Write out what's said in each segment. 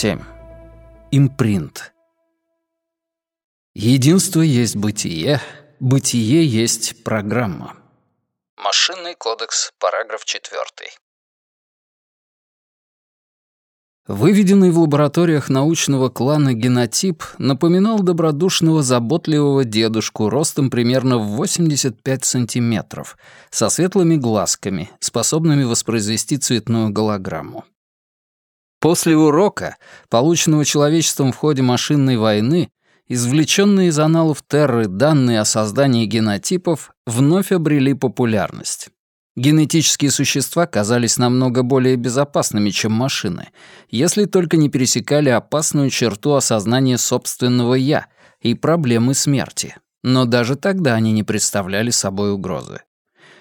7. Импринт. Единство есть бытие, бытие есть программа. Машинный кодекс, параграф 4. Выведенный в лабораториях научного клана генотип напоминал добродушного заботливого дедушку ростом примерно в 85 сантиметров, со светлыми глазками, способными воспроизвести цветную голограмму. После урока, полученного человечеством в ходе машинной войны, извлеченные из аналов Терры данные о создании генотипов вновь обрели популярность. Генетические существа казались намного более безопасными, чем машины, если только не пересекали опасную черту осознания собственного «я» и проблемы смерти. Но даже тогда они не представляли собой угрозы.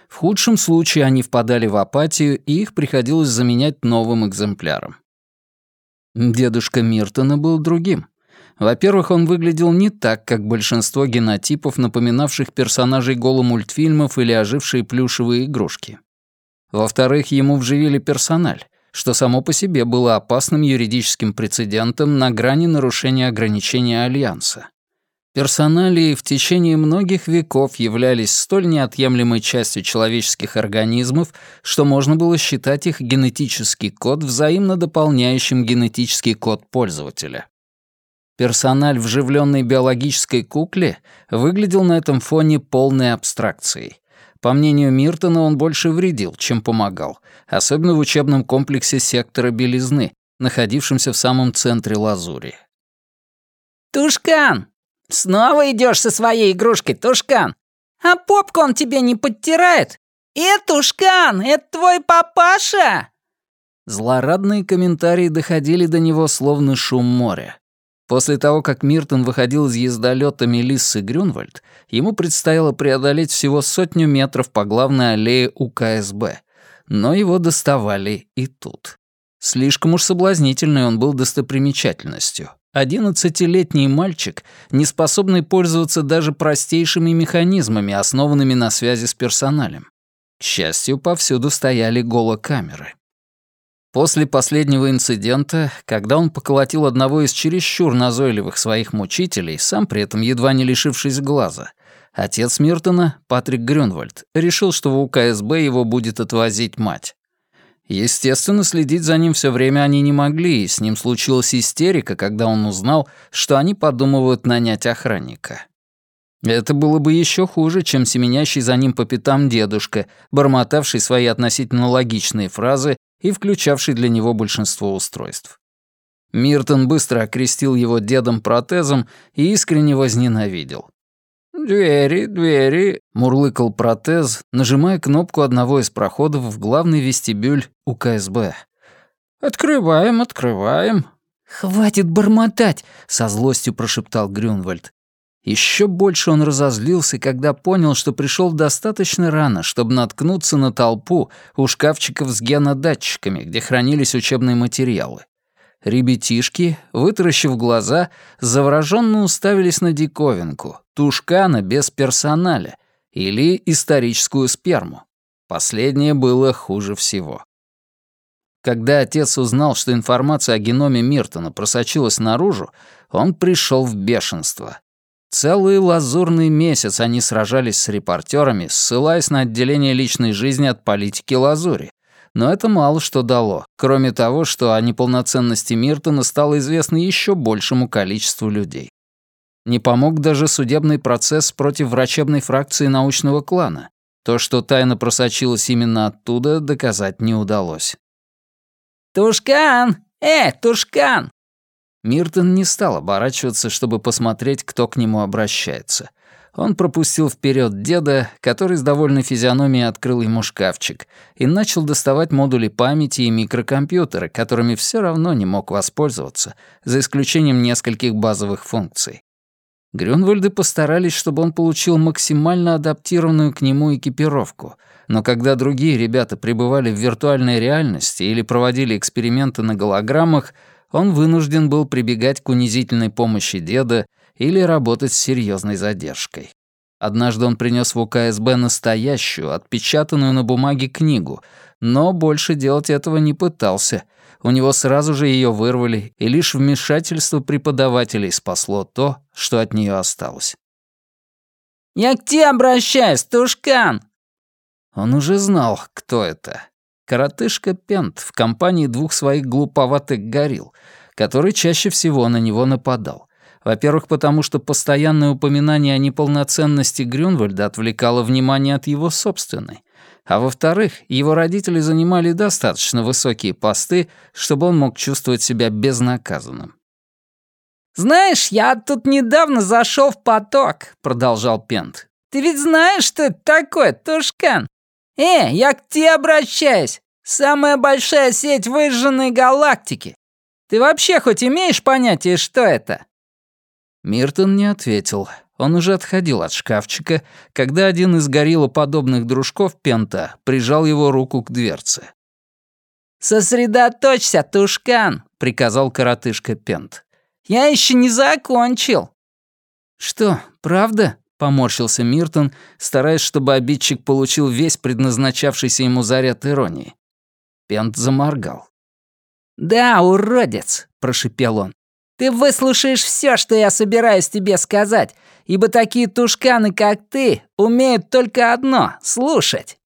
В худшем случае они впадали в апатию, и их приходилось заменять новым экземпляром. Дедушка Миртона был другим. Во-первых, он выглядел не так, как большинство генотипов, напоминавших персонажей голомультфильмов или ожившие плюшевые игрушки. Во-вторых, ему вживили персональ, что само по себе было опасным юридическим прецедентом на грани нарушения ограничения Альянса. Персоналии в течение многих веков являлись столь неотъемлемой частью человеческих организмов, что можно было считать их генетический код взаимно дополняющим генетический код пользователя. Персональ, вживленный биологической кукле, выглядел на этом фоне полной абстракцией. По мнению Миртона, он больше вредил, чем помогал, особенно в учебном комплексе сектора белизны, находившемся в самом центре лазури. «Тушкан!» «Снова идешь со своей игрушкой, Тушкан? А попку он тебе не подтирает? Э, Тушкан, это твой папаша!» Злорадные комментарии доходили до него словно шум моря. После того, как Миртон выходил из ездолета Мелиссы Грюнвальд, ему предстояло преодолеть всего сотню метров по главной аллее УКСБ. Но его доставали и тут. Слишком уж соблазнительный он был достопримечательностью. Одиннадцатилетний мальчик, не способный пользоваться даже простейшими механизмами, основанными на связи с персоналем. К счастью, повсюду стояли голокамеры. После последнего инцидента, когда он поколотил одного из чересчур назойливых своих мучителей, сам при этом едва не лишившись глаза, отец Миртона, Патрик Грюнвальд, решил, что в УКСБ его будет отвозить мать. Естественно, следить за ним все время они не могли, и с ним случилась истерика, когда он узнал, что они подумывают нанять охранника. Это было бы еще хуже, чем семенящий за ним по пятам дедушка, бормотавший свои относительно логичные фразы и включавший для него большинство устройств. Миртон быстро окрестил его дедом-протезом и искренне возненавидел. «Двери, двери», — мурлыкал протез, нажимая кнопку одного из проходов в главный вестибюль УКСБ. «Открываем, открываем». «Хватит бормотать», — со злостью прошептал Грюнвальд. Еще больше он разозлился, когда понял, что пришел достаточно рано, чтобы наткнуться на толпу у шкафчиков с генодатчиками, где хранились учебные материалы. Ребятишки, вытаращив глаза, завороженно уставились на диковинку, тушкана без персоналя или историческую сперму. Последнее было хуже всего. Когда отец узнал, что информация о геноме Миртона просочилась наружу, он пришел в бешенство. Целый лазурный месяц они сражались с репортерами, ссылаясь на отделение личной жизни от политики лазури. Но это мало что дало, кроме того, что о неполноценности Миртона стало известно еще большему количеству людей. Не помог даже судебный процесс против врачебной фракции научного клана. То, что тайна просочилась именно оттуда, доказать не удалось. «Тушкан! Э, Тушкан!» Миртон не стал оборачиваться, чтобы посмотреть, кто к нему обращается. Он пропустил вперед деда, который с довольной физиономией открыл ему шкафчик, и начал доставать модули памяти и микрокомпьютеры, которыми все равно не мог воспользоваться, за исключением нескольких базовых функций. Грюнвальды постарались, чтобы он получил максимально адаптированную к нему экипировку, но когда другие ребята пребывали в виртуальной реальности или проводили эксперименты на голограммах, он вынужден был прибегать к унизительной помощи деда или работать с серьезной задержкой. Однажды он принес в УКСБ настоящую, отпечатанную на бумаге книгу, но больше делать этого не пытался. У него сразу же ее вырвали, и лишь вмешательство преподавателей спасло то, что от нее осталось. «Я к тебе обращаюсь, Тушкан!» Он уже знал, кто это. Коротышка Пент в компании двух своих глуповатых горил, который чаще всего на него нападал. Во-первых, потому что постоянное упоминание о неполноценности Грюнвальда отвлекало внимание от его собственной. А во-вторых, его родители занимали достаточно высокие посты, чтобы он мог чувствовать себя безнаказанным. «Знаешь, я тут недавно зашел в поток», — продолжал Пент. «Ты ведь знаешь, что это такое, Тушкан? Э, я к тебе обращаюсь. Самая большая сеть выжженной галактики. Ты вообще хоть имеешь понятие, что это?» Миртон не ответил. Он уже отходил от шкафчика, когда один из гориллоподобных дружков Пента прижал его руку к дверце. «Сосредоточься, Тушкан!» — приказал коротышка Пент. «Я еще не закончил!» «Что, правда?» — поморщился Миртон, стараясь, чтобы обидчик получил весь предназначавшийся ему заряд иронии. Пент заморгал. «Да, уродец!» — прошипел он. «Ты выслушаешь все, что я собираюсь тебе сказать, ибо такие тушканы, как ты, умеют только одно — слушать».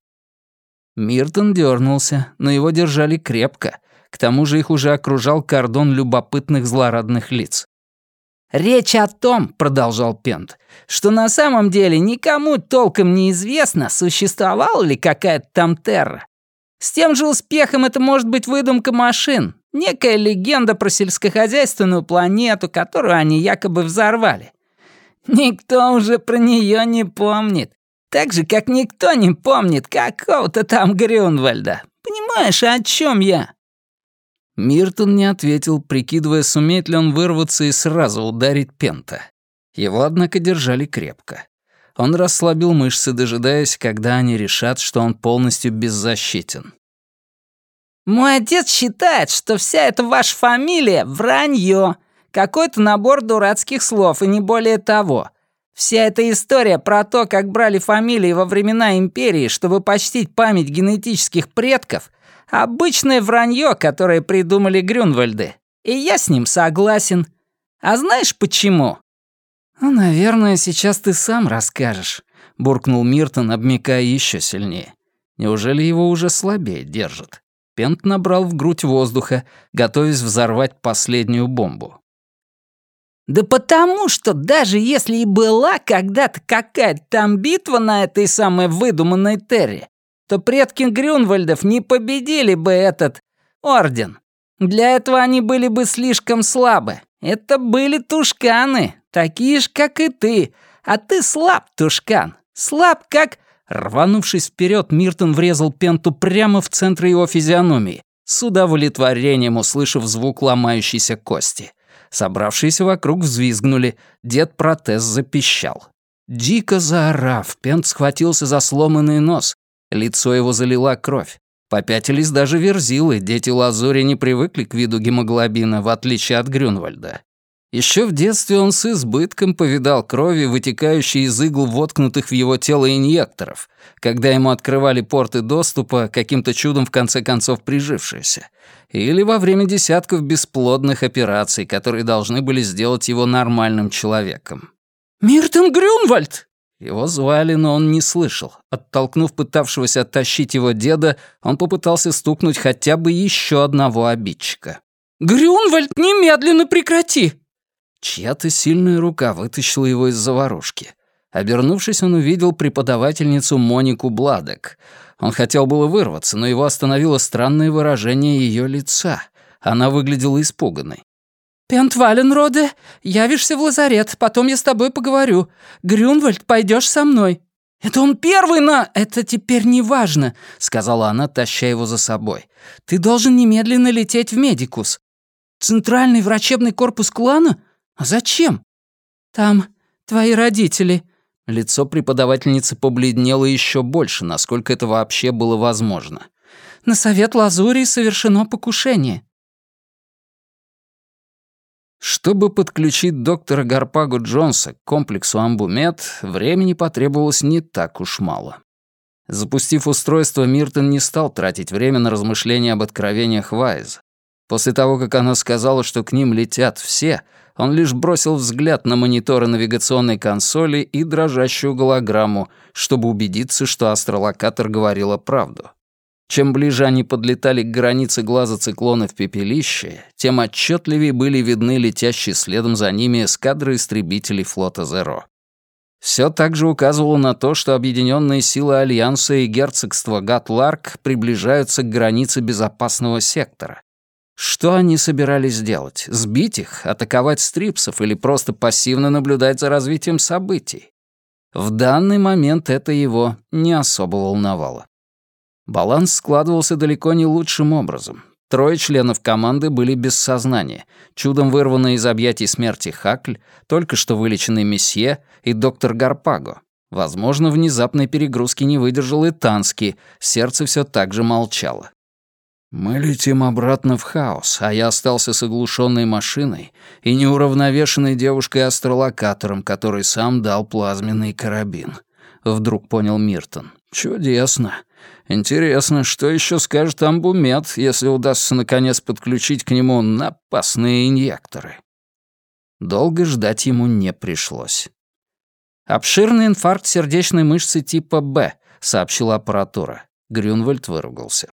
Миртон дернулся, но его держали крепко. К тому же их уже окружал кордон любопытных злорадных лиц. «Речь о том, — продолжал Пент, — что на самом деле никому толком не известно, существовала ли какая-то там терра. С тем же успехом это может быть выдумка машин, некая легенда про сельскохозяйственную планету, которую они якобы взорвали. Никто уже про нее не помнит. Так же, как никто не помнит какого-то там Грюнвальда. Понимаешь, о чем я?» Миртон не ответил, прикидывая, сумеет ли он вырваться и сразу ударить Пента. Его, однако, держали крепко. Он расслабил мышцы, дожидаясь, когда они решат, что он полностью беззащитен. «Мой отец считает, что вся эта ваша фамилия — вранье, какой-то набор дурацких слов и не более того. Вся эта история про то, как брали фамилии во времена империи, чтобы почтить память генетических предков, обычное вранье, которое придумали Грюнвальды. И я с ним согласен. А знаешь почему? «Ну, наверное, сейчас ты сам расскажешь», — буркнул Миртон, обмикая еще сильнее. Неужели его уже слабее держит? Пент набрал в грудь воздуха, готовясь взорвать последнюю бомбу. Да потому что даже если и была когда-то какая-то там битва на этой самой выдуманной Терре, то предки Грюнвальдов не победили бы этот орден. Для этого они были бы слишком слабы. Это были тушканы, такие же, как и ты. А ты слаб, тушкан. Слаб, как... Рванувшись вперед, Миртон врезал Пенту прямо в центр его физиономии, с удовлетворением услышав звук ломающейся кости. Собравшиеся вокруг взвизгнули, дед-протез запищал. Дико заорав, Пент схватился за сломанный нос. Лицо его залила кровь. Попятились даже верзилы, дети Лазури не привыкли к виду гемоглобина, в отличие от Грюнвальда. Еще в детстве он с избытком повидал крови, вытекающей из игл воткнутых в его тело инъекторов, когда ему открывали порты доступа, каким-то чудом в конце концов прижившиеся, или во время десятков бесплодных операций, которые должны были сделать его нормальным человеком. «Миртон Грюнвальд!» Его звали, но он не слышал. Оттолкнув пытавшегося оттащить его деда, он попытался стукнуть хотя бы еще одного обидчика. «Грюнвальд, немедленно прекрати!» Чья-то сильная рука вытащила его из заварушки. Обернувшись, он увидел преподавательницу Монику Бладек. Он хотел было вырваться, но его остановило странное выражение ее лица. Она выглядела испуганной. «Пент Валенроде, явишься в лазарет, потом я с тобой поговорю. Грюнвальд, пойдешь со мной». «Это он первый на...» «Это теперь не важно», — сказала она, таща его за собой. «Ты должен немедленно лететь в Медикус». «Центральный врачебный корпус клана? А зачем?» «Там твои родители». Лицо преподавательницы побледнело еще больше, насколько это вообще было возможно. «На совет Лазурии совершено покушение». Чтобы подключить доктора Гарпагу Джонса к комплексу Амбумет, времени потребовалось не так уж мало. Запустив устройство, Миртон не стал тратить время на размышления об откровениях Вайза. После того, как она сказала, что к ним летят все, он лишь бросил взгляд на мониторы навигационной консоли и дрожащую голограмму, чтобы убедиться, что астролокатор говорила правду. Чем ближе они подлетали к границе глаза циклона в пепелище, тем отчетливее были видны летящие следом за ними эскадры истребителей флота «Зеро». Все также указывало на то, что объединенные силы Альянса и герцогства Гатларк приближаются к границе безопасного сектора. Что они собирались делать? Сбить их, атаковать стрипсов или просто пассивно наблюдать за развитием событий? В данный момент это его не особо волновало. Баланс складывался далеко не лучшим образом. Трое членов команды были без сознания, чудом вырванные из объятий смерти Хакль, только что вылеченный месье и доктор Гарпаго. Возможно, внезапной перегрузки не выдержал и Танский, сердце все так же молчало. «Мы летим обратно в хаос, а я остался с оглушенной машиной и неуравновешенной девушкой-астролокатором, который сам дал плазменный карабин», — вдруг понял Миртон. «Чудесно. Интересно, что еще скажет Амбумет, если удастся наконец подключить к нему напасные инъекторы?» Долго ждать ему не пришлось. «Обширный инфаркт сердечной мышцы типа Б», — сообщила аппаратура. Грюнвальд выругался.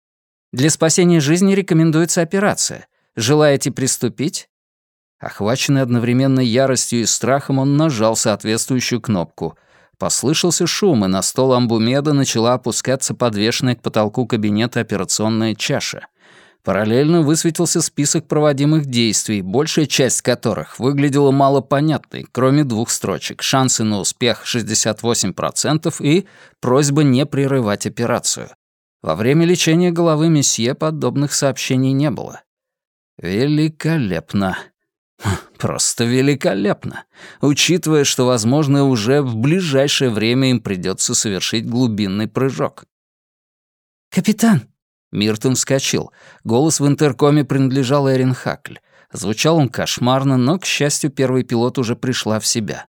«Для спасения жизни рекомендуется операция. Желаете приступить?» Охваченный одновременно яростью и страхом, он нажал соответствующую кнопку — Послышался шум, и на стол амбумеда начала опускаться подвешенная к потолку кабинета операционная чаша. Параллельно высветился список проводимых действий, большая часть которых выглядела малопонятной, кроме двух строчек «Шансы на успех 68% и «Просьба не прерывать операцию». Во время лечения головы месье подобных сообщений не было. «Великолепно», Просто великолепно, учитывая, что, возможно, уже в ближайшее время им придется совершить глубинный прыжок. «Капитан!» Миртон вскочил. Голос в интеркоме принадлежал Эрин Хакль. Звучал он кошмарно, но, к счастью, первый пилот уже пришла в себя.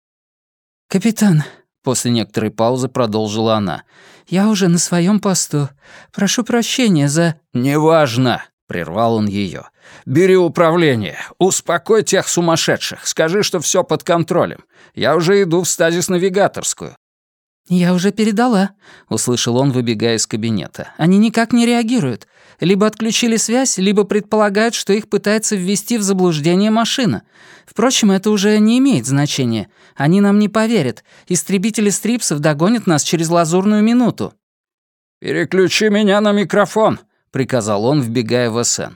«Капитан!» После некоторой паузы продолжила она. «Я уже на своем посту. Прошу прощения за...» «Неважно!» — прервал он ее. «Бери управление. Успокой тех сумасшедших. Скажи, что все под контролем. Я уже иду в стазис-навигаторскую». «Я уже передала», — услышал он, выбегая из кабинета. «Они никак не реагируют. Либо отключили связь, либо предполагают, что их пытается ввести в заблуждение машина. Впрочем, это уже не имеет значения. Они нам не поверят. Истребители стрипсов догонят нас через лазурную минуту». «Переключи меня на микрофон», приказал он, вбегая в СН.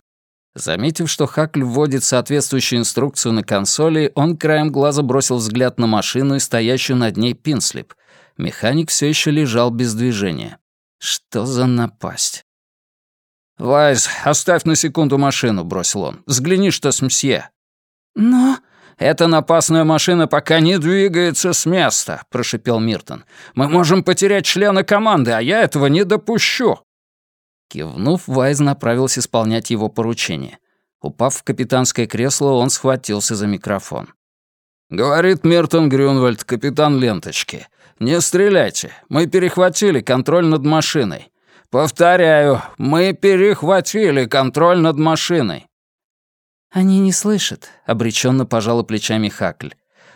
Заметив, что Хакль вводит соответствующую инструкцию на консоли, он краем глаза бросил взгляд на машину и стоящую над ней пинслип. Механик все еще лежал без движения. Что за напасть? «Вайс, оставь на секунду машину», — бросил он. «Взгляни, что с мсье». «Но...» «Эта напасная машина пока не двигается с места», — прошипел Миртон. «Мы можем потерять члена команды, а я этого не допущу». Кивнув, Вайз направился исполнять его поручение. Упав в капитанское кресло, он схватился за микрофон. «Говорит Мертон Грюнвальд, капитан ленточки. Не стреляйте. Мы перехватили контроль над машиной. Повторяю, мы перехватили контроль над машиной». «Они не слышат», — обреченно пожала плечами Хакль.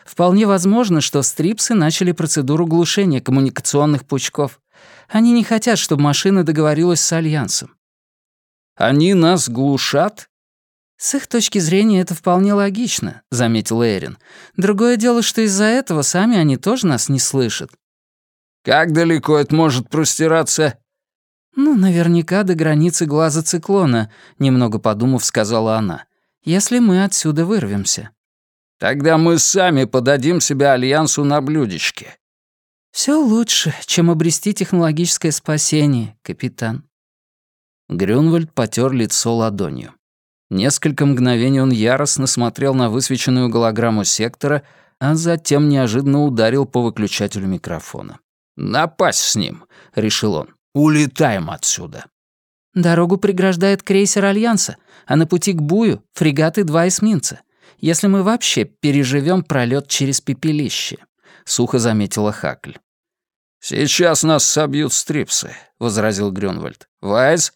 «Вполне возможно, что стрипсы начали процедуру глушения коммуникационных пучков. Они не хотят, чтобы машина договорилась с Альянсом». «Они нас глушат?» «С их точки зрения это вполне логично», — заметил Эрин. «Другое дело, что из-за этого сами они тоже нас не слышат». «Как далеко это может простираться?» «Ну, наверняка до границы глаза циклона», — немного подумав, сказала она. «Если мы отсюда вырвемся». «Тогда мы сами подадим себя Альянсу на блюдечке. Все лучше, чем обрести технологическое спасение, капитан». Грюнвальд потер лицо ладонью. Несколько мгновений он яростно смотрел на высвеченную голограмму сектора, а затем неожиданно ударил по выключателю микрофона. «Напасть с ним!» — решил он. «Улетаем отсюда!» «Дорогу преграждает крейсер Альянса, а на пути к Бую — фрегаты два эсминца. Если мы вообще переживем пролет через пепелище», — сухо заметила Хакль. «Сейчас нас собьют стрипсы», — возразил Грюнвальд. «Вайс?»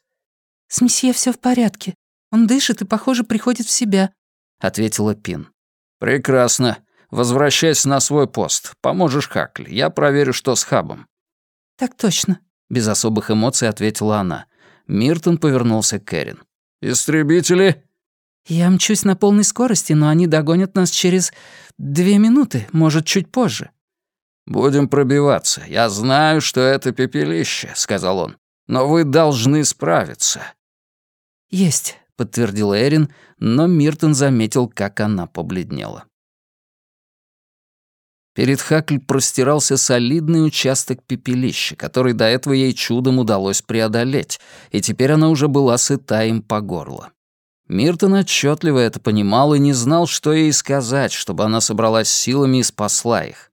«С месье все в порядке», «Он дышит и, похоже, приходит в себя», — ответила Пин. «Прекрасно. Возвращайся на свой пост. Поможешь Хакли. Я проверю, что с хабом». «Так точно», — без особых эмоций ответила она. Миртон повернулся к Кэрин. «Истребители?» «Я мчусь на полной скорости, но они догонят нас через две минуты, может, чуть позже». «Будем пробиваться. Я знаю, что это пепелище», — сказал он. «Но вы должны справиться». «Есть», — подтвердил Эрин, но Миртон заметил, как она побледнела. Перед Хакль простирался солидный участок пепелища, который до этого ей чудом удалось преодолеть, и теперь она уже была сыта им по горло. Миртон отчетливо это понимал и не знал, что ей сказать, чтобы она собралась силами и спасла их.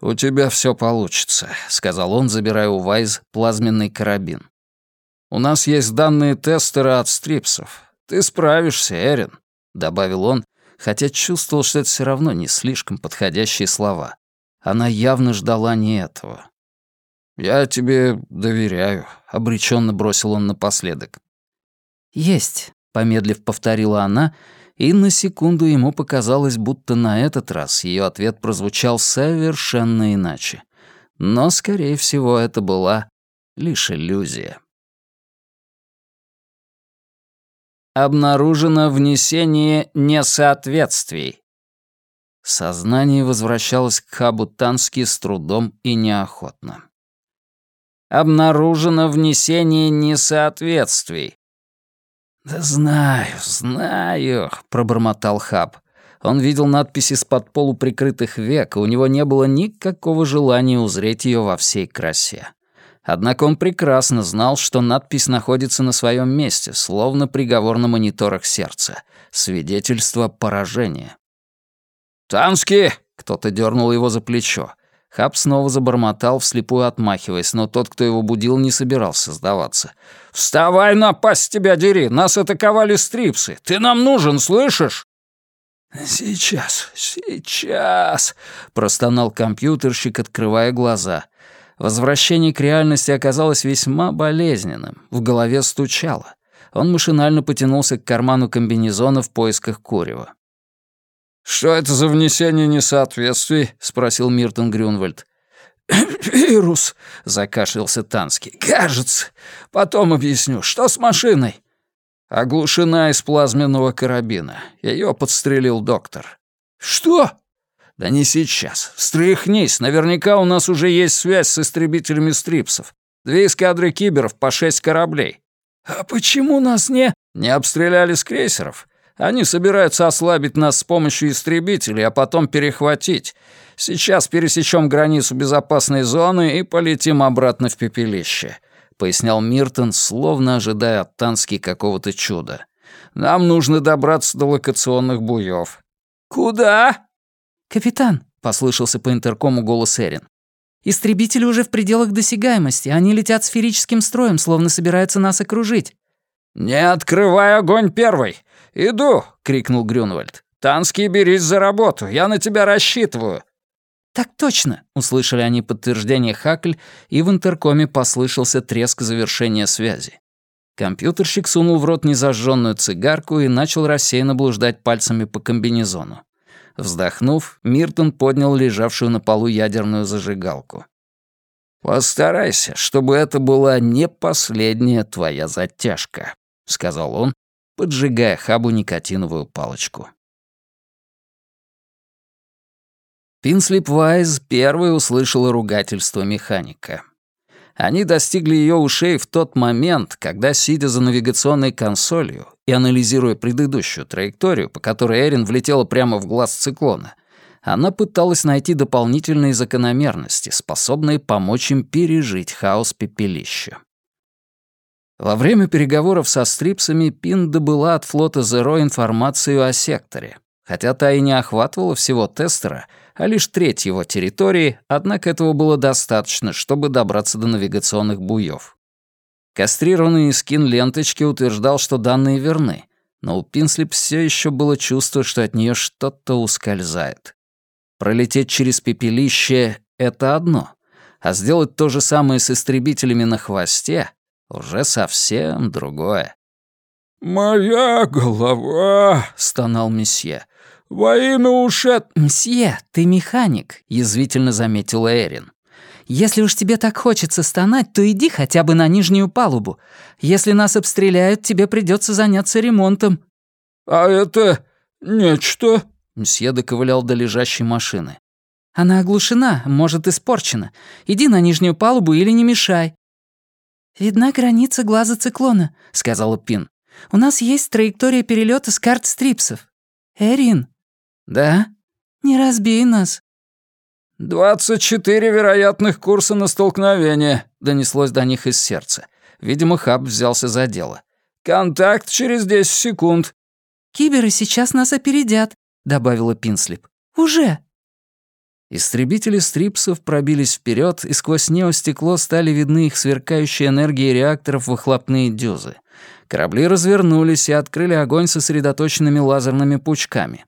«У тебя все получится», — сказал он, забирая у Вайз плазменный карабин. «У нас есть данные тестера от стрипсов. Ты справишься, Эрин», — добавил он, хотя чувствовал, что это все равно не слишком подходящие слова. Она явно ждала не этого. «Я тебе доверяю», — обреченно бросил он напоследок. «Есть», — помедлив повторила она, и на секунду ему показалось, будто на этот раз ее ответ прозвучал совершенно иначе. Но, скорее всего, это была лишь иллюзия. Обнаружено внесение несоответствий. Сознание возвращалось к Хабу Тански с трудом и неохотно. Обнаружено внесение несоответствий. «Да знаю, знаю», — пробормотал Хаб. Он видел надписи с-под полуприкрытых век, и у него не было никакого желания узреть ее во всей красе. Однако он прекрасно знал, что надпись находится на своем месте, словно приговор на мониторах сердца. Свидетельство поражения. «Тански!» — кто-то дернул его за плечо. Хаб снова забормотал, вслепую отмахиваясь, но тот, кто его будил, не собирался сдаваться. «Вставай, напасть тебя дери! Нас атаковали стрипсы! Ты нам нужен, слышишь?» «Сейчас, сейчас!» — простонал компьютерщик, открывая глаза. Возвращение к реальности оказалось весьма болезненным. В голове стучало. Он машинально потянулся к карману комбинезона в поисках курева. «Что это за внесение несоответствий?» — спросил Миртон Грюнвальд. «Вирус», — закашлялся Танский. «Кажется. Потом объясню. Что с машиной?» «Оглушена из плазменного карабина. Ее подстрелил доктор». «Что?» «Да не сейчас. Встряхнись. Наверняка у нас уже есть связь с истребителями стрипсов. Две эскадры киберов по шесть кораблей». «А почему нас не...» «Не обстреляли с крейсеров? Они собираются ослабить нас с помощью истребителей, а потом перехватить. Сейчас пересечем границу безопасной зоны и полетим обратно в пепелище», — пояснял Миртон, словно ожидая от Тански какого-то чуда. «Нам нужно добраться до локационных буев». «Куда?» «Капитан», — послышался по интеркому голос Эрин. «Истребители уже в пределах досягаемости. Они летят сферическим строем, словно собираются нас окружить». «Не открывай огонь первый! Иду!» — крикнул Грюнвальд. «Танский, берись за работу! Я на тебя рассчитываю!» «Так точно!» — услышали они подтверждение Хакль, и в интеркоме послышался треск завершения связи. Компьютерщик сунул в рот незажженную цигарку и начал рассеянно блуждать пальцами по комбинезону. Вздохнув, Миртон поднял лежавшую на полу ядерную зажигалку. «Постарайся, чтобы это была не последняя твоя затяжка», — сказал он, поджигая хабу никотиновую палочку. Пинслип Вайз первой услышала ругательство механика. Они достигли ее ушей в тот момент, когда, сидя за навигационной консолью и анализируя предыдущую траекторию, по которой Эрин влетела прямо в глаз циклона, она пыталась найти дополнительные закономерности, способные помочь им пережить хаос пепелища. Во время переговоров со стрипсами Пин добыла от флота Зеро информацию о секторе. Хотя та и не охватывала всего тестера, а лишь треть его территории, однако этого было достаточно, чтобы добраться до навигационных буев. Кастрированный скин ленточки утверждал, что данные верны, но у Пинслип все еще было чувство, что от нее что-то ускользает. Пролететь через пепелище — это одно, а сделать то же самое с истребителями на хвосте — уже совсем другое. «Моя голова!» — стонал месье. «Во имя ушет...» «Мсье, ты механик», — язвительно заметила Эрин. «Если уж тебе так хочется стонать, то иди хотя бы на нижнюю палубу. Если нас обстреляют, тебе придется заняться ремонтом». «А это нечто...» Мсье доковылял до лежащей машины. «Она оглушена, может, испорчена. Иди на нижнюю палубу или не мешай». «Видна граница глаза циклона», — сказала Пин. «У нас есть траектория перелета с карт стрипсов. Эрин, «Да?» «Не разбей нас». «Двадцать четыре вероятных курса на столкновение», — донеслось до них из сердца. Видимо, Хаб взялся за дело. «Контакт через десять секунд». «Киберы сейчас нас опередят», — добавила Пинслип. «Уже». Истребители стрипсов пробились вперед, и сквозь неостекло стали видны их сверкающие энергии реакторов выхлопные дюзы. Корабли развернулись и открыли огонь сосредоточенными лазерными пучками.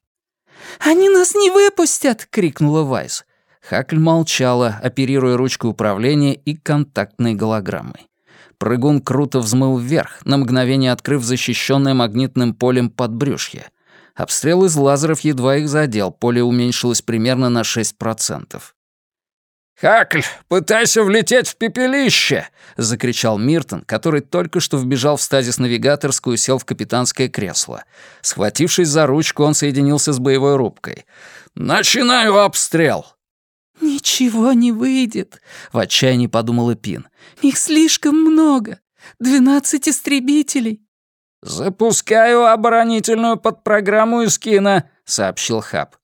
«Они нас не выпустят!» — крикнула Вайс. Хакль молчала, оперируя ручкой управления и контактной голограммой. Прыгун круто взмыл вверх, на мгновение открыв защищенное магнитным полем подбрюшье. Обстрел из лазеров едва их задел, поле уменьшилось примерно на 6%. «Хакль, пытайся влететь в пепелище!» — закричал Миртон, который только что вбежал в стазис-навигаторскую и сел в капитанское кресло. Схватившись за ручку, он соединился с боевой рубкой. «Начинаю обстрел!» «Ничего не выйдет», — в отчаянии подумала Пин. «Их слишком много. Двенадцать истребителей». «Запускаю оборонительную подпрограмму из кино», — сообщил Хаб.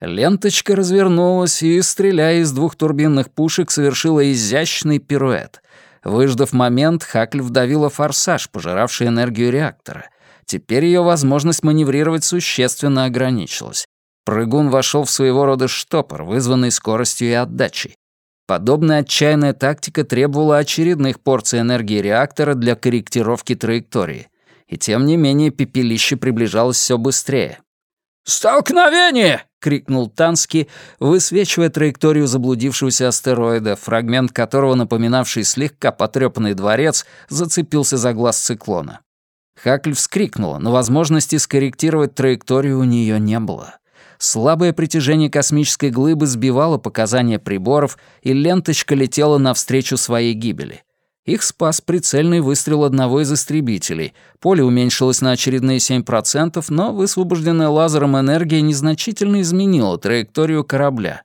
Ленточка развернулась и, стреляя из двух турбинных пушек, совершила изящный пируэт. Выждав момент, Хакль вдавила форсаж, пожиравший энергию реактора. Теперь ее возможность маневрировать существенно ограничилась. Прыгун вошел в своего рода штопор, вызванный скоростью и отдачей. Подобная отчаянная тактика требовала очередных порций энергии реактора для корректировки траектории. И тем не менее пепелище приближалось все быстрее. «Столкновение!» — крикнул Тански, высвечивая траекторию заблудившегося астероида, фрагмент которого, напоминавший слегка потрёпанный дворец, зацепился за глаз циклона. Хакль вскрикнула, но возможности скорректировать траекторию у неё не было. Слабое притяжение космической глыбы сбивало показания приборов, и ленточка летела навстречу своей гибели. Их спас прицельный выстрел одного из истребителей. Поле уменьшилось на очередные 7%, но высвобожденная лазером энергия незначительно изменила траекторию корабля.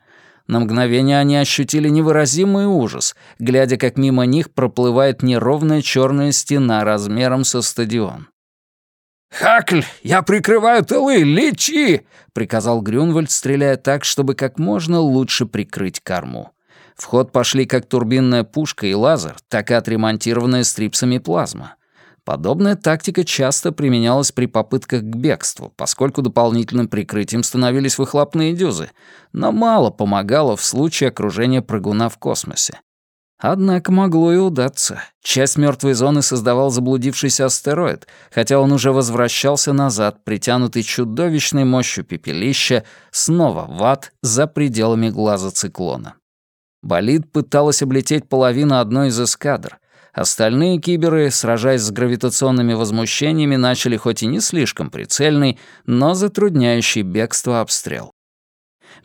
На мгновение они ощутили невыразимый ужас, глядя, как мимо них проплывает неровная черная стена размером со стадион. «Хакль, я прикрываю тылы, лечи!» — приказал Грюнвальд, стреляя так, чтобы как можно лучше прикрыть корму. В ход пошли как турбинная пушка и лазер, так и отремонтированная стрипсами плазма. Подобная тактика часто применялась при попытках к бегству, поскольку дополнительным прикрытием становились выхлопные дюзы, но мало помогало в случае окружения прыгуна в космосе. Однако могло и удаться. Часть мертвой зоны создавал заблудившийся астероид, хотя он уже возвращался назад, притянутый чудовищной мощью пепелища, снова в ад за пределами глаза циклона. Болид пыталась облететь половину одной из эскадр. Остальные киберы, сражаясь с гравитационными возмущениями, начали хоть и не слишком прицельный, но затрудняющий бегство обстрел.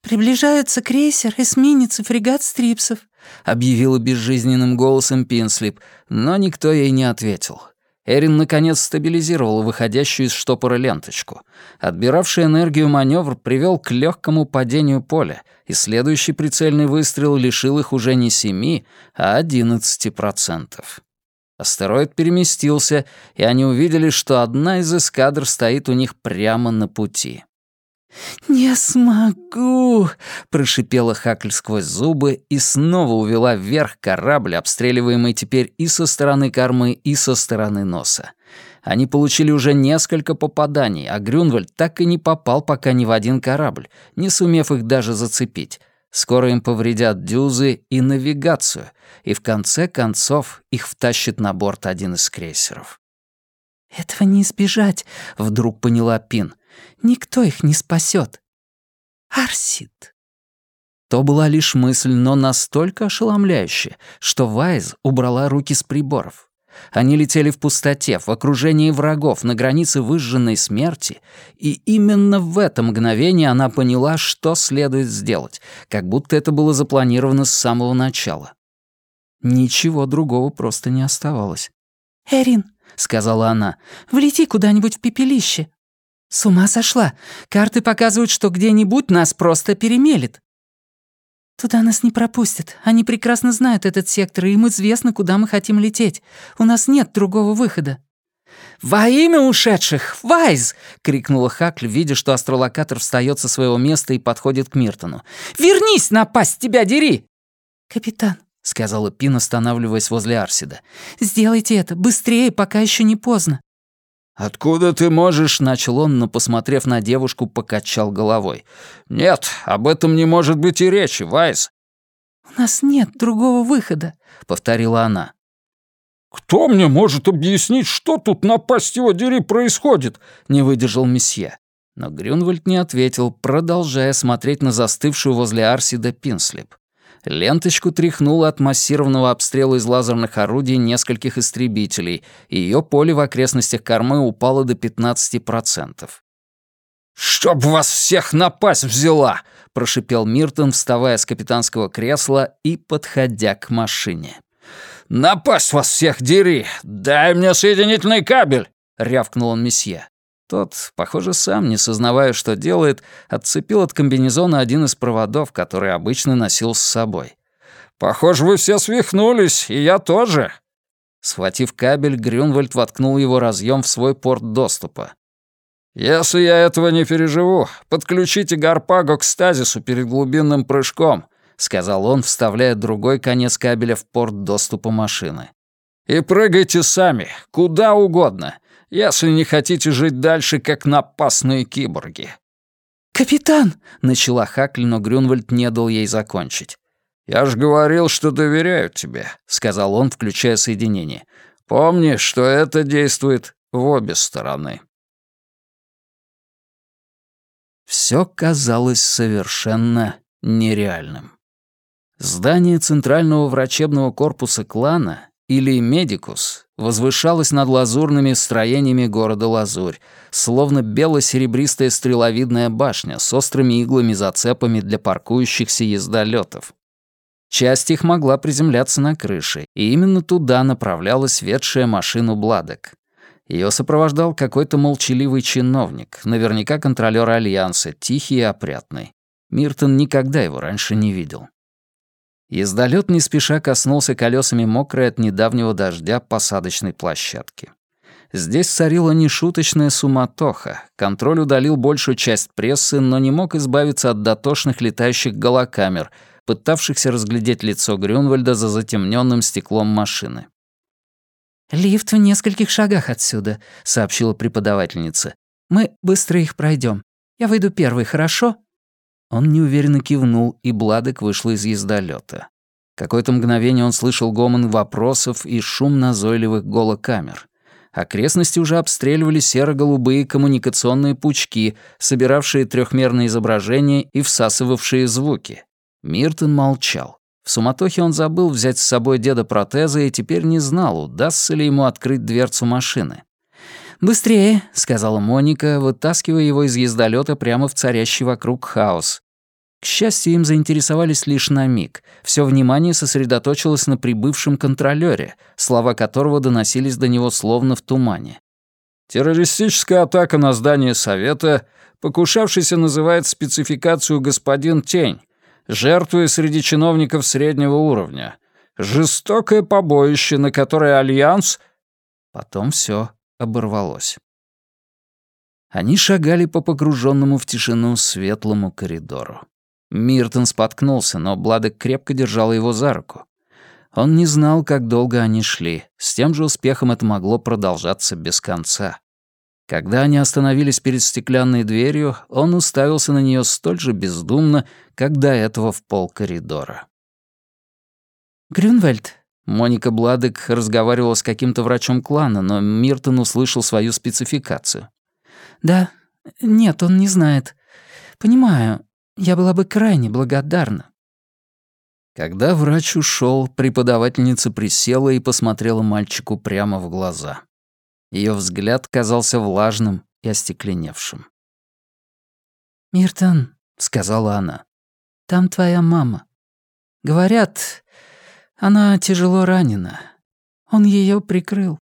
«Приближается крейсер, эсминец и фрегат Стрипсов», — объявила безжизненным голосом Пинслип, но никто ей не ответил. Эрин наконец стабилизировал выходящую из штопора ленточку. Отбиравший энергию маневр привел к легкому падению поля, и следующий прицельный выстрел лишил их уже не 7, а 11 процентов. Астероид переместился, и они увидели, что одна из эскадр стоит у них прямо на пути. «Не смогу!» — прошипела Хакль сквозь зубы и снова увела вверх корабль, обстреливаемый теперь и со стороны кормы, и со стороны носа. Они получили уже несколько попаданий, а Грюнвальд так и не попал пока ни в один корабль, не сумев их даже зацепить. Скоро им повредят дюзы и навигацию, и в конце концов их втащит на борт один из крейсеров. «Этого не избежать», — вдруг поняла Пин. Никто их не спасет. Арсид. То была лишь мысль, но настолько ошеломляющая, что Вайз убрала руки с приборов. Они летели в пустоте, в окружении врагов, на границе выжженной смерти, и именно в это мгновение она поняла, что следует сделать, как будто это было запланировано с самого начала. Ничего другого просто не оставалось. «Эрин», — сказала она, — «влети куда-нибудь в пепелище». «С ума сошла. Карты показывают, что где-нибудь нас просто перемелет». «Туда нас не пропустят. Они прекрасно знают этот сектор, и им известно, куда мы хотим лететь. У нас нет другого выхода». «Во имя ушедших! Вайз!» — крикнула Хакль, видя, что астролокатор встает со своего места и подходит к Миртону. «Вернись, напасть тебя дери!» «Капитан», — сказала Пин, останавливаясь возле Арсида. «Сделайте это, быстрее, пока еще не поздно». «Откуда ты можешь?» — начал он, но, посмотрев на девушку, покачал головой. «Нет, об этом не может быть и речи, Вайс». «У нас нет другого выхода», — повторила она. «Кто мне может объяснить, что тут на пасть его дери происходит?» — не выдержал месье. Но Грюнвальд не ответил, продолжая смотреть на застывшую возле Арсида Пинслип. Ленточку тряхнуло от массированного обстрела из лазерных орудий нескольких истребителей, и ее поле в окрестностях кормы упало до 15%. «Чтоб вас всех напасть взяла!» — прошипел Миртон, вставая с капитанского кресла и подходя к машине. «Напасть вас всех, дери! Дай мне соединительный кабель!» — рявкнул он месье. Тот, похоже, сам, не сознавая, что делает, отцепил от комбинезона один из проводов, который обычно носил с собой. «Похоже, вы все свихнулись, и я тоже». Схватив кабель, Грюнвальд воткнул его разъем в свой порт доступа. «Если я этого не переживу, подключите Гарпаго к стазису перед глубинным прыжком», — сказал он, вставляя другой конец кабеля в порт доступа машины. «И прыгайте сами, куда угодно если не хотите жить дальше, как напасные киборги». «Капитан!» — начала Хакль, но Грюнвальд не дал ей закончить. «Я ж говорил, что доверяю тебе», — сказал он, включая соединение. «Помни, что это действует в обе стороны». Все казалось совершенно нереальным. Здание Центрального врачебного корпуса клана или Медикус возвышалась над лазурными строениями города Лазурь, словно бело-серебристая стреловидная башня с острыми иглами-зацепами для паркующихся ездолетов. Часть их могла приземляться на крыше, и именно туда направлялась ведшая машину Бладок. Ее сопровождал какой-то молчаливый чиновник, наверняка контролер Альянса, тихий и опрятный. Миртон никогда его раньше не видел. Ездолет не спеша коснулся колесами мокрой от недавнего дождя посадочной площадки. Здесь царила нешуточная суматоха. Контроль удалил большую часть прессы, но не мог избавиться от дотошных летающих голокамер, пытавшихся разглядеть лицо Грюнвальда за затемненным стеклом машины. «Лифт в нескольких шагах отсюда», — сообщила преподавательница. «Мы быстро их пройдем. Я выйду первый, хорошо?» Он неуверенно кивнул, и Бладок вышла из ездолета. Какое-то мгновение он слышал гомон вопросов и шум назойливых голокамер. Окрестности уже обстреливали серо-голубые коммуникационные пучки, собиравшие трехмерные изображения и всасывавшие звуки. Миртон молчал. В суматохе он забыл взять с собой деда протеза и теперь не знал, удастся ли ему открыть дверцу машины. «Быстрее», — сказала Моника, вытаскивая его из ездолета прямо в царящий вокруг хаос. К счастью, им заинтересовались лишь на миг. Все внимание сосредоточилось на прибывшем контролёре, слова которого доносились до него словно в тумане. «Террористическая атака на здание Совета, покушавшийся называет спецификацию господин Тень, жертвы среди чиновников среднего уровня. Жестокое побоище, на которое Альянс...» Потом все оборвалось. Они шагали по погруженному в тишину светлому коридору. Миртон споткнулся, но Бладок крепко держал его за руку. Он не знал, как долго они шли. С тем же успехом это могло продолжаться без конца. Когда они остановились перед стеклянной дверью, он уставился на нее столь же бездумно, как до этого в пол коридора. «Грюнвельд, Моника Бладек разговаривала с каким-то врачом клана, но Миртон услышал свою спецификацию. «Да, нет, он не знает. Понимаю, я была бы крайне благодарна». Когда врач ушел, преподавательница присела и посмотрела мальчику прямо в глаза. Ее взгляд казался влажным и остекленевшим. «Миртон», — сказала она, — «там твоя мама. Говорят, она тяжело ранена. Он ее прикрыл.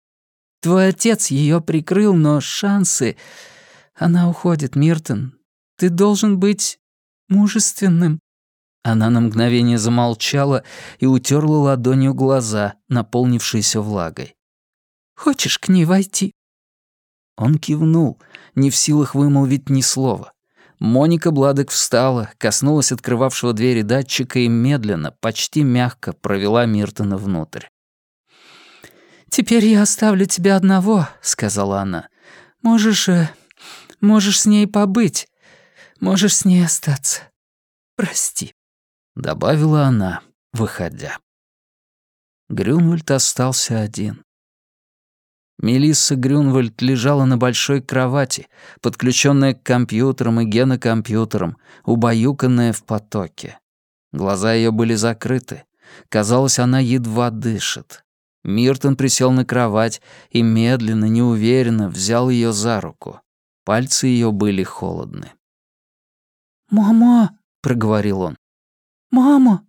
Твой отец ее прикрыл, но шансы... Она уходит, Миртон. Ты должен быть мужественным». Она на мгновение замолчала и утерла ладонью глаза, наполнившиеся влагой. «Хочешь к ней войти?» Он кивнул, не в силах вымолвить ни слова. Моника Бладек встала, коснулась открывавшего двери датчика и медленно, почти мягко провела Миртона внутрь. «Теперь я оставлю тебя одного», — сказала она. «Можешь... Э, можешь с ней побыть. Можешь с ней остаться. Прости» добавила она, выходя. Грюнвальд остался один. Мелисса Грюнвальд лежала на большой кровати, подключенная к компьютерам и генокомпьютерам, убаюканная в потоке. Глаза ее были закрыты. Казалось, она едва дышит. Миртон присел на кровать и медленно, неуверенно взял ее за руку. Пальцы ее были холодны. «Мама!» — проговорил он. «Мама!»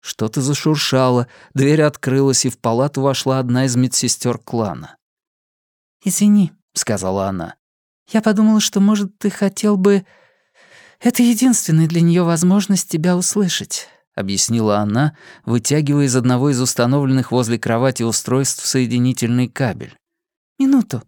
Что-то зашуршало, дверь открылась, и в палату вошла одна из медсестер клана. «Извини», — сказала она. «Я подумала, что, может, ты хотел бы... Это единственная для нее возможность тебя услышать», — объяснила она, вытягивая из одного из установленных возле кровати устройств соединительный кабель. «Минуту».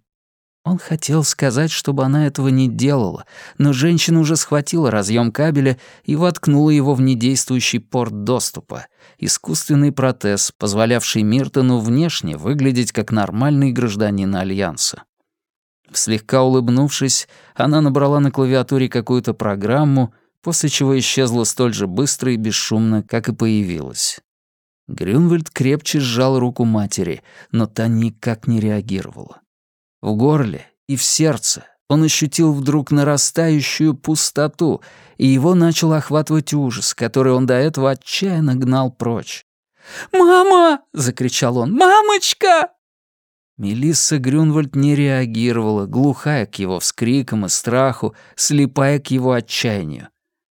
Он хотел сказать, чтобы она этого не делала, но женщина уже схватила разъем кабеля и воткнула его в недействующий порт доступа, искусственный протез, позволявший Миртону внешне выглядеть как нормальный гражданин Альянса. Слегка улыбнувшись, она набрала на клавиатуре какую-то программу, после чего исчезла столь же быстро и бесшумно, как и появилась. Грюнвальд крепче сжал руку матери, но та никак не реагировала. В горле и в сердце он ощутил вдруг нарастающую пустоту, и его начал охватывать ужас, который он до этого отчаянно гнал прочь. «Мама!» — закричал он. «Мамочка!» Мелисса Грюнвальд не реагировала, глухая к его вскрикам и страху, слепая к его отчаянию.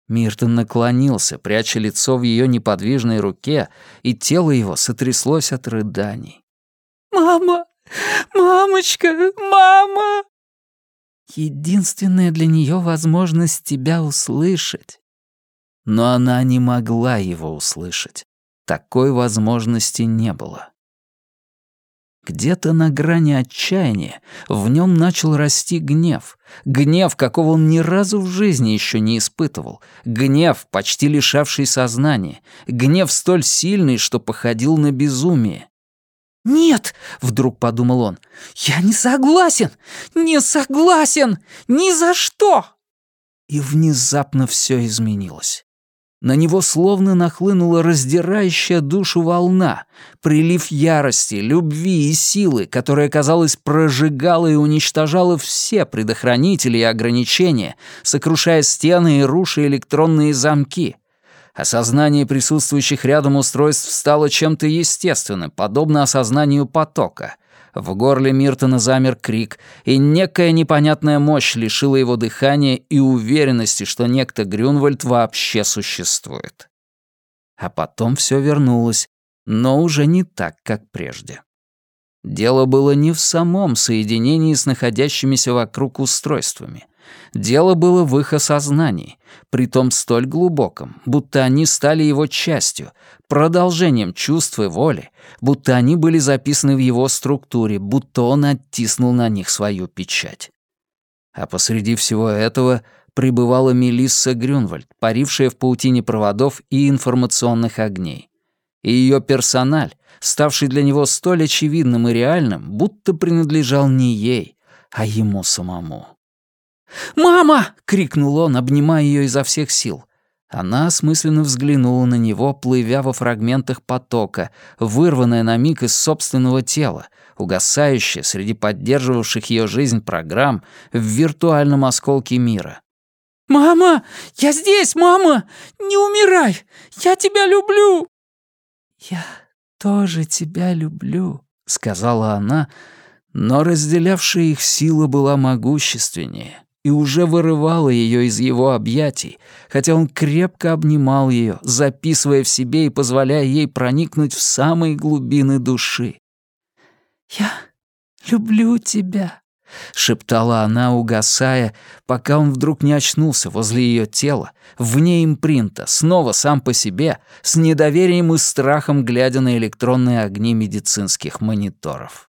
Миртон наклонился, пряча лицо в ее неподвижной руке, и тело его сотряслось от рыданий. «Мама! «Мамочка! Мама!» Единственная для нее возможность тебя услышать. Но она не могла его услышать. Такой возможности не было. Где-то на грани отчаяния в нем начал расти гнев. Гнев, какого он ни разу в жизни еще не испытывал. Гнев, почти лишавший сознания. Гнев столь сильный, что походил на безумие. «Нет!» — вдруг подумал он. «Я не согласен! Не согласен! Ни за что!» И внезапно все изменилось. На него словно нахлынула раздирающая душу волна, прилив ярости, любви и силы, которая, казалось, прожигала и уничтожала все предохранители и ограничения, сокрушая стены и руша электронные замки — Осознание присутствующих рядом устройств стало чем-то естественным, подобно осознанию потока. В горле Миртона замер крик, и некая непонятная мощь лишила его дыхания и уверенности, что некто Грюнвальд вообще существует. А потом все вернулось, но уже не так, как прежде. Дело было не в самом соединении с находящимися вокруг устройствами. Дело было в их осознании, притом столь глубоком, будто они стали его частью, продолжением чувств и воли, будто они были записаны в его структуре, будто он оттиснул на них свою печать. А посреди всего этого пребывала Мелисса Грюнвальд, парившая в паутине проводов и информационных огней. И ее персональ, ставший для него столь очевидным и реальным, будто принадлежал не ей, а ему самому. «Мама!» — крикнул он, обнимая ее изо всех сил. Она осмысленно взглянула на него, плывя во фрагментах потока, вырванная на миг из собственного тела, угасающая среди поддерживавших ее жизнь программ в виртуальном осколке мира. «Мама! Я здесь, мама! Не умирай! Я тебя люблю!» «Я тоже тебя люблю», — сказала она, но разделявшая их сила была могущественнее и уже вырывала ее из его объятий, хотя он крепко обнимал ее, записывая в себе и позволяя ей проникнуть в самые глубины души. «Я люблю тебя», — шептала она, угасая, пока он вдруг не очнулся возле ее тела, вне импринта, снова сам по себе, с недоверием и страхом глядя на электронные огни медицинских мониторов.